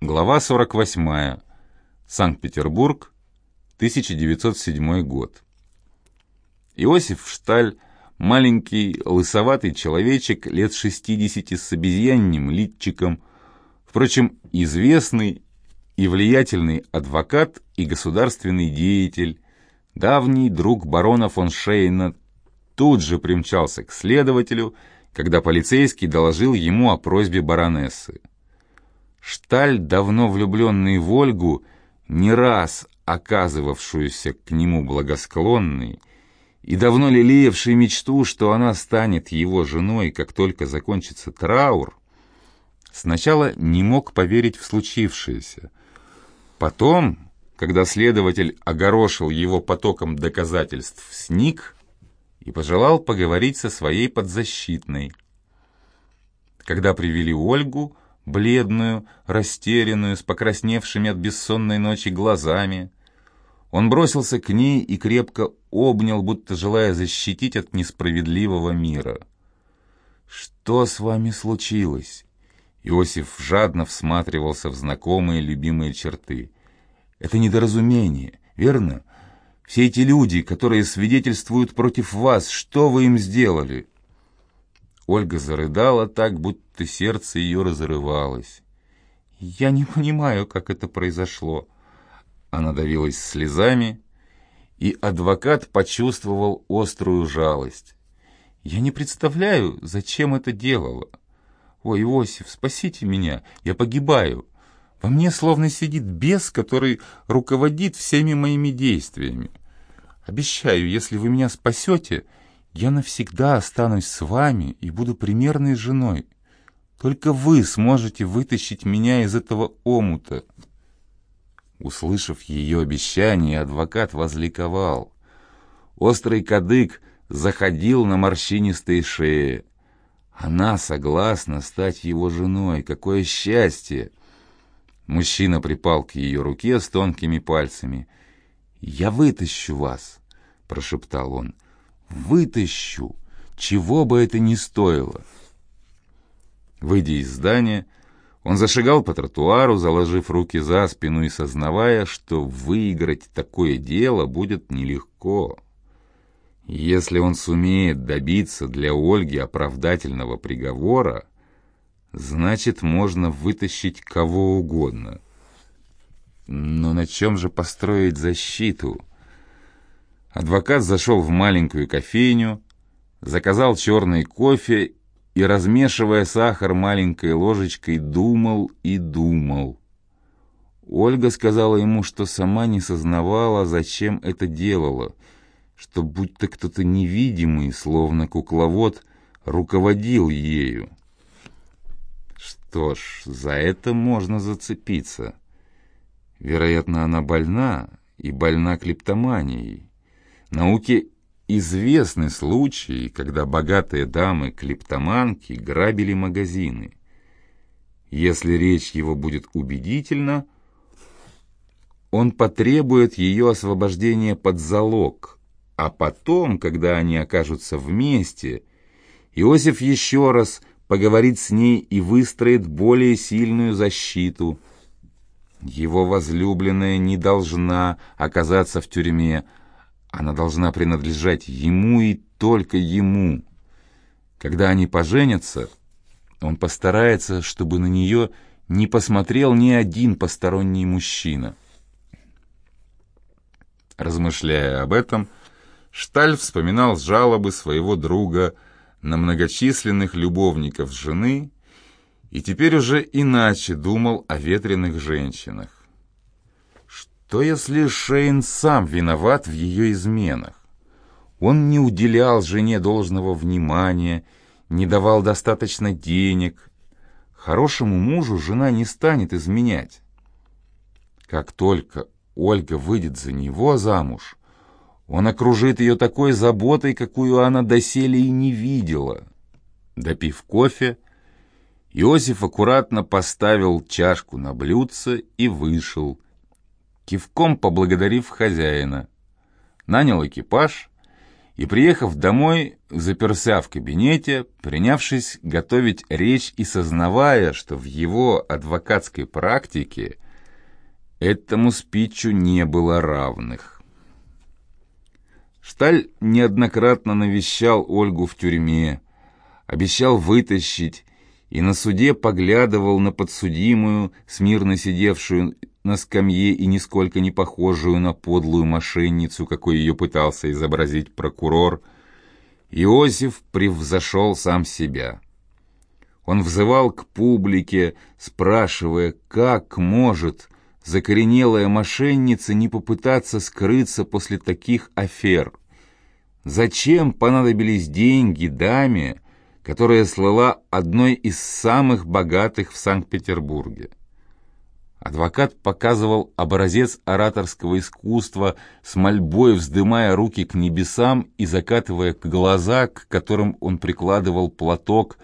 Глава 48. Санкт-Петербург, 1907 год. Иосиф Шталь, маленький лысоватый человечек лет 60 с обезьянным литчиком, впрочем, известный и влиятельный адвокат и государственный деятель, давний друг барона фон Шейна, тут же примчался к следователю, когда полицейский доложил ему о просьбе баронессы. Шталь, давно влюбленный в Ольгу, не раз оказывавшуюся к нему благосклонной и давно лелеявший мечту, что она станет его женой, как только закончится траур, сначала не мог поверить в случившееся. Потом, когда следователь огорошил его потоком доказательств, сник и пожелал поговорить со своей подзащитной. Когда привели Ольгу, бледную, растерянную, с покрасневшими от бессонной ночи глазами. Он бросился к ней и крепко обнял, будто желая защитить от несправедливого мира. «Что с вами случилось?» Иосиф жадно всматривался в знакомые любимые черты. «Это недоразумение, верно? Все эти люди, которые свидетельствуют против вас, что вы им сделали?» Ольга зарыдала так, будто сердце ее разрывалось. «Я не понимаю, как это произошло». Она давилась слезами, и адвокат почувствовал острую жалость. «Я не представляю, зачем это делала. Ой, Иосиф, спасите меня, я погибаю. Во мне словно сидит бес, который руководит всеми моими действиями. Обещаю, если вы меня спасете, я навсегда останусь с вами и буду примерной женой. Только вы сможете вытащить меня из этого омута». Услышав ее обещание, адвокат возликовал. Острый кадык заходил на морщинистой шее. Она согласна стать его женой. Какое счастье! Мужчина припал к ее руке с тонкими пальцами. «Я вытащу вас», — прошептал он. Вытащу, чего бы это ни стоило. Выйдя из здания, он зашагал по тротуару, заложив руки за спину и сознавая, что выиграть такое дело будет нелегко. Если он сумеет добиться для Ольги оправдательного приговора, значит, можно вытащить кого угодно. Но на чем же построить защиту? Адвокат зашел в маленькую кофейню, заказал черный кофе и, размешивая сахар маленькой ложечкой, думал и думал. Ольга сказала ему, что сама не сознавала, зачем это делала, что будто кто-то невидимый, словно кукловод, руководил ею. Что ж, за это можно зацепиться. Вероятно, она больна, и больна клептоманией. Науке известны случаи, когда богатые дамы-клептоманки грабили магазины. Если речь его будет убедительна, он потребует ее освобождения под залог, а потом, когда они окажутся вместе, Иосиф еще раз поговорит с ней и выстроит более сильную защиту. Его возлюбленная не должна оказаться в тюрьме, она должна принадлежать ему и только ему. Когда они поженятся, он постарается, чтобы на нее не посмотрел ни один посторонний мужчина. Размышляя об этом, Шталь вспоминал жалобы своего друга на многочисленных любовников жены и теперь уже иначе думал о ветреных женщинах. Что если Шейн сам виноват в ее изменах? Он не уделял жене должного внимания, не давал достаточно денег. Хорошему мужу жена не станет изменять. Как только Ольга выйдет за него замуж, он окружит ее такой заботой, какую она доселе и не видела. Допив кофе, Иосиф аккуратно поставил чашку на блюдце и вышел, кивком поблагодарив хозяина. Нанял экипаж и, приехав домой, заперся в кабинете, принявшись готовить речь и сознавая, что в его адвокатской практике этому спичу не было равных. Шталь неоднократно навещал Ольгу в тюрьме, обещал вытащить, и на суде поглядывал на подсудимую, смирно сидевшую на скамье и нисколько не похожую на подлую мошенницу, какой ее пытался изобразить прокурор, Иосиф превзошел сам себя. Он взывал к публике, спрашивая, как может закоренелая мошенница не попытаться скрыться после таких афер. Зачем понадобились деньги даме, которая слыла одной из самых богатых в Санкт-Петербурге? Адвокат показывал образец ораторского искусства, с мольбой вздымая руки к небесам и закатывая глаза, к которым он прикладывал платок,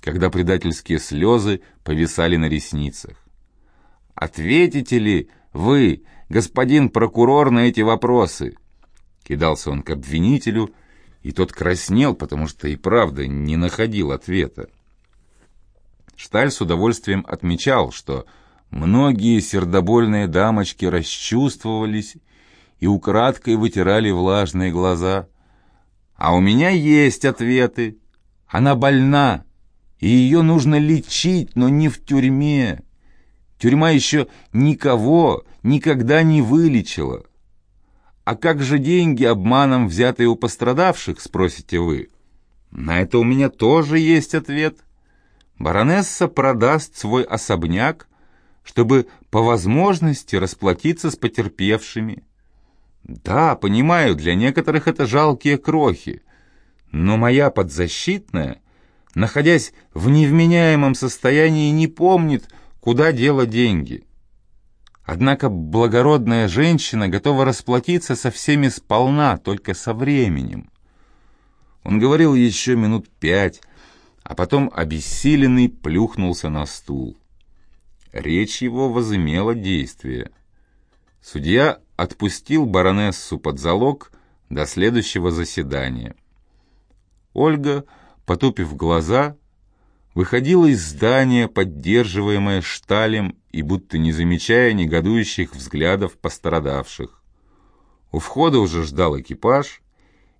когда предательские слезы повисали на ресницах. «Ответите ли вы, господин прокурор, на эти вопросы?» Кидался он к обвинителю, и тот краснел, потому что и правда не находил ответа. Шталь с удовольствием отмечал, что Многие сердобольные дамочки расчувствовались и украдкой вытирали влажные глаза. А у меня есть ответы. Она больна, и ее нужно лечить, но не в тюрьме. Тюрьма еще никого никогда не вылечила. А как же деньги, обманом взятые у пострадавших, спросите вы? На это у меня тоже есть ответ. Баронесса продаст свой особняк, чтобы по возможности расплатиться с потерпевшими. Да, понимаю, для некоторых это жалкие крохи, но моя подзащитная, находясь в невменяемом состоянии, не помнит, куда дела деньги. Однако благородная женщина готова расплатиться со всеми сполна, только со временем. Он говорил еще минут пять, а потом обессиленный плюхнулся на стул. Речь его возымела действие. Судья отпустил баронессу под залог до следующего заседания. Ольга, потупив глаза, выходила из здания, поддерживаемая шталем и будто не замечая негодующих взглядов пострадавших. У входа уже ждал экипаж,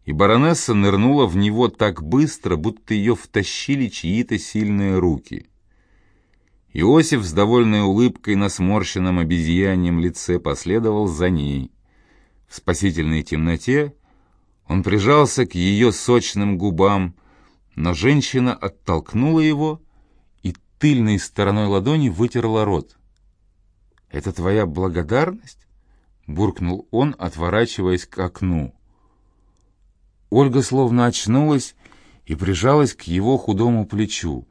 и баронесса нырнула в него так быстро, будто ее втащили чьи-то сильные руки. Иосиф с довольной улыбкой на сморщенном обезьяньем лице последовал за ней. В спасительной темноте он прижался к ее сочным губам, но женщина оттолкнула его и тыльной стороной ладони вытерла рот. «Это твоя благодарность?» — буркнул он, отворачиваясь к окну. Ольга словно очнулась и прижалась к его худому плечу.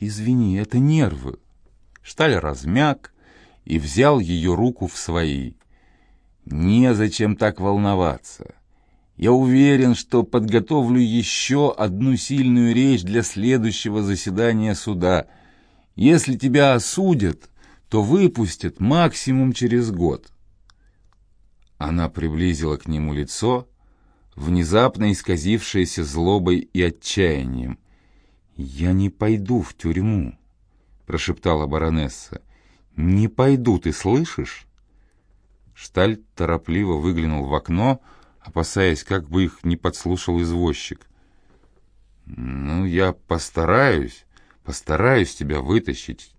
«Извини, это нервы». Шталь размяк и взял ее руку в свои. «Незачем так волноваться. Я уверен, что подготовлю еще одну сильную речь для следующего заседания суда. Если тебя осудят, то выпустят максимум через год». Она приблизила к нему лицо, внезапно исказившееся злобой и отчаянием. «Я не пойду в тюрьму», — прошептала баронесса. «Не пойду, ты слышишь?» Шталь торопливо выглянул в окно, опасаясь, как бы их не подслушал извозчик. «Ну, я постараюсь, постараюсь тебя вытащить,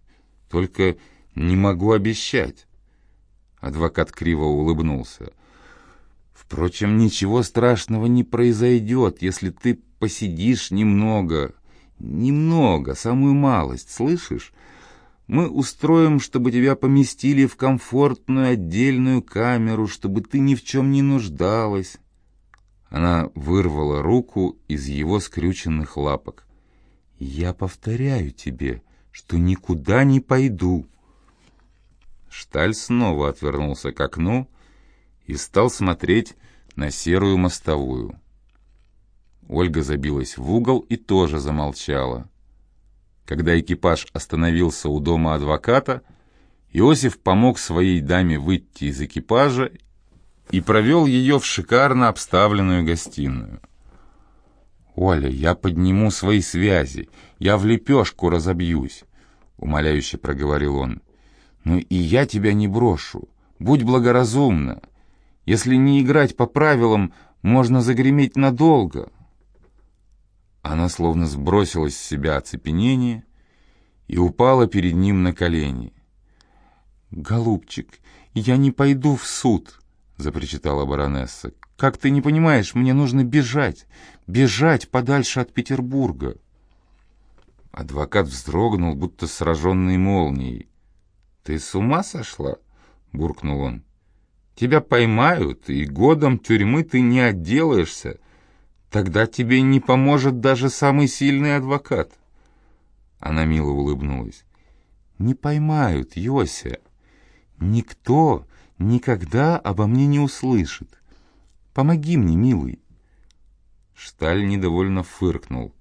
только не могу обещать». Адвокат криво улыбнулся. «Впрочем, ничего страшного не произойдет, если ты посидишь немного, Немного, самую малость, слышишь? Мы устроим, чтобы тебя поместили в комфортную отдельную камеру, чтобы ты ни в чем не нуждалась. Она вырвала руку из его скрюченных лапок. «Я повторяю тебе, что никуда не пойду». Шталь снова отвернулся к окну и стал смотреть на серую мостовую. Ольга забилась в угол и тоже замолчала. Когда экипаж остановился у дома адвоката, Иосиф помог своей даме выйти из экипажа и провел ее в шикарно обставленную гостиную. «Оля, я подниму свои связи, я в лепешку разобьюсь», — умоляюще проговорил он. «Ну и я тебя не брошу. Будь благоразумна. Если не играть по правилам, можно загреметь надолго». Она словно сбросила с себя оцепенение и упала перед ним на колени. «Голубчик, я не пойду в суд», — запричитала баронесса. «Как ты не понимаешь, мне нужно бежать, бежать подальше от Петербурга». Адвокат вздрогнул, будто сраженный молнией. «Ты с ума сошла?» — буркнул он. «Тебя поймают, и годом тюрьмы ты не отделаешься. Тогда тебе не поможет даже самый сильный адвокат». Она мило улыбнулась. «Не поймают, Йося. Никто никогда обо мне не услышит. Помоги мне, милый». Шталь недовольно фыркнул.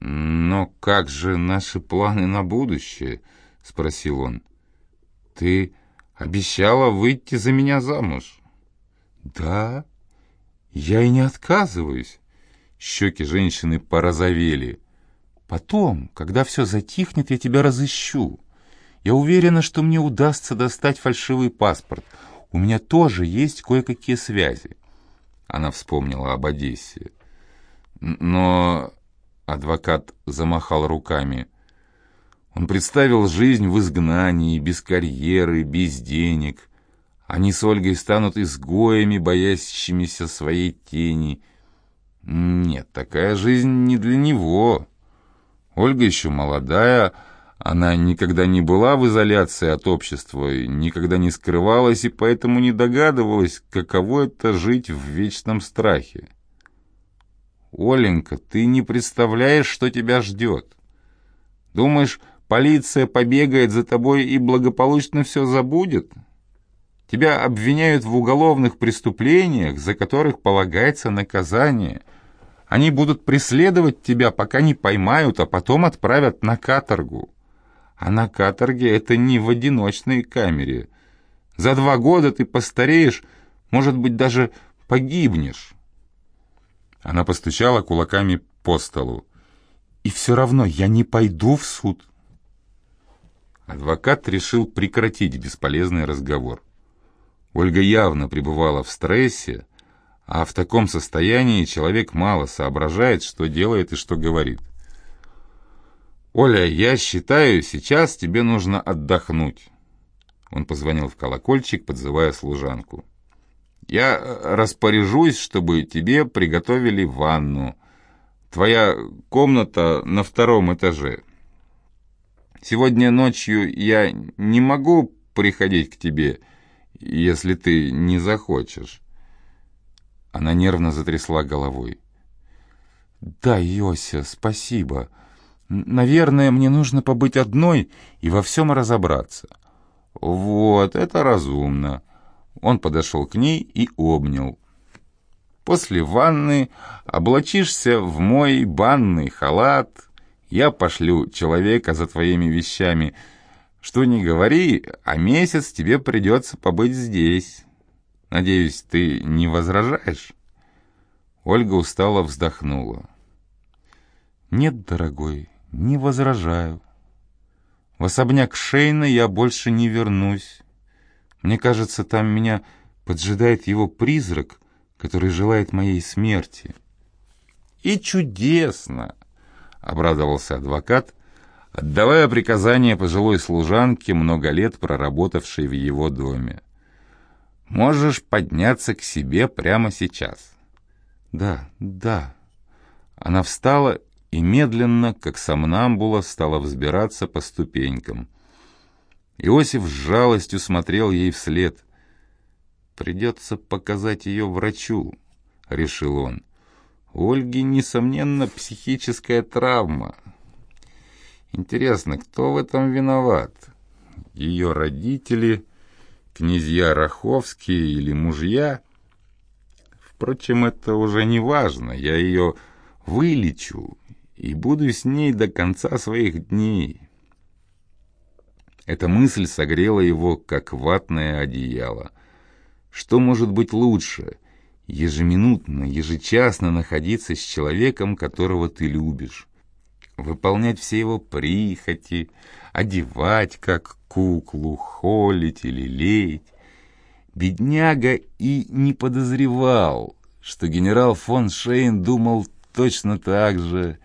«Но как же наши планы на будущее?» — спросил он. «Ты обещала выйти за меня замуж». «Да, я и не отказываюсь». Щеки женщины порозовели. «Потом, когда все затихнет, я тебя разыщу. Я уверена, что мне удастся достать фальшивый паспорт. У меня тоже есть кое-какие связи». Она вспомнила об Одессе. «Но...» — адвокат замахал руками. Он представил жизнь в изгнании, без карьеры, без денег. Они с Ольгой станут изгоями, боящимися своей тени. Нет, такая жизнь не для него. Ольга еще молодая, она никогда не была в изоляции от общества, никогда не скрывалась и поэтому не догадывалась, каково это жить в вечном страхе. «Оленька, ты не представляешь, что тебя ждет. Думаешь, полиция побегает за тобой и благополучно все забудет? Тебя обвиняют в уголовных преступлениях, за которых полагается наказание. Они будут преследовать тебя, пока не поймают, а потом отправят на каторгу. А на каторге это не в одиночной камере. За два года ты постареешь, может быть, даже погибнешь. Она постучала кулаками по столу. «И все равно я не пойду в суд». Адвокат решил прекратить бесполезный разговор. Ольга явно пребывала в стрессе, а в таком состоянии человек мало соображает, что делает и что говорит. «Оля, я считаю, сейчас тебе нужно отдохнуть». Он позвонил в колокольчик, подзывая служанку. «Я распоряжусь, чтобы тебе приготовили ванну. Твоя комната на втором этаже. Сегодня ночью я не могу приходить к тебе, если ты не захочешь». Она нервно затрясла головой. «Да, Йося, спасибо». Наверное, мне нужно побыть одной и во всем разобраться. Вот, это разумно. Он подошел к ней и обнял. После ванны облачишься в мой банный халат. Я пошлю человека за твоими вещами. Что не говори, а месяц тебе придется побыть здесь. Надеюсь, ты не возражаешь?» Ольга устало вздохнула. «Нет, дорогой, не возражаю. В особняк Шейна я больше не вернусь. Мне кажется, там меня поджидает его призрак, который желает моей смерти. И чудесно, обрадовался адвокат, отдавая приказание пожилой служанке, много лет проработавшей в его доме. Можешь подняться к себе прямо сейчас. Да, да. Она встала и медленно, как сомнамбула, стала взбираться по ступенькам. Иосиф с жалостью смотрел ей вслед. «Придется показать ее врачу», — решил он. «У Ольги, несомненно, психическая травма. Интересно, кто в этом виноват? Ее родители, князья Раховские или мужья? Впрочем, это уже не важно, я ее вылечу, и буду с ней до конца своих дней. Эта мысль согрела его, как ватное одеяло. Что может быть лучше? ежеминутно, ежечасно находиться с человеком, которого ты любишь, выполнять все его прихоти, одевать как куклу, холить или лелеять. Бедняга и не подозревал, что генерал фон Шейн думал точно так же,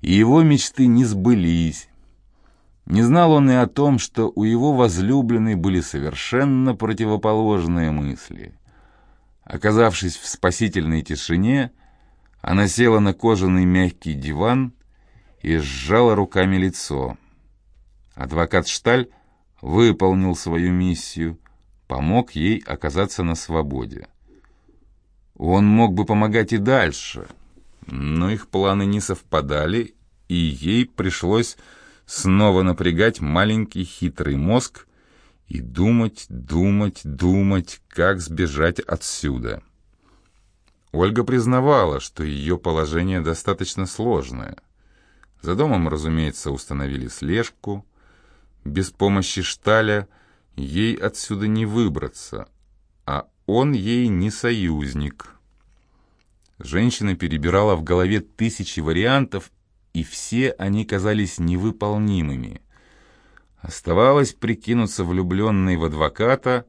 и его мечты не сбылись. Не знал он и о том, что у его возлюбленной были совершенно противоположные мысли. Оказавшись в спасительной тишине, она села на кожаный мягкий диван и сжала руками лицо. Адвокат Шталь выполнил свою миссию, помог ей оказаться на свободе. Он мог бы помогать и дальше, но их планы не совпадали, и ей пришлось снова напрягать маленький хитрый мозг и думать, думать, думать, как сбежать отсюда. Ольга признавала, что ее положение достаточно сложное. За домом, разумеется, установили слежку. Без помощи Шталя ей отсюда не выбраться, а он ей не союзник. Женщина перебирала в голове тысячи вариантов, и все они казались невыполнимыми. Оставалось прикинуться влюбленной в адвоката,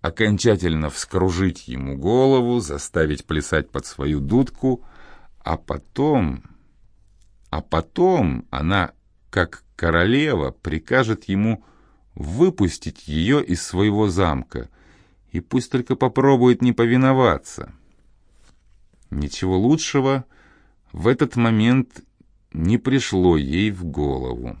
окончательно вскружить ему голову, заставить плясать под свою дудку, а потом... А потом она, как королева, прикажет ему выпустить ее из своего замка, и пусть только попробует не повиноваться. Ничего лучшего в этот момент не пришло ей в голову.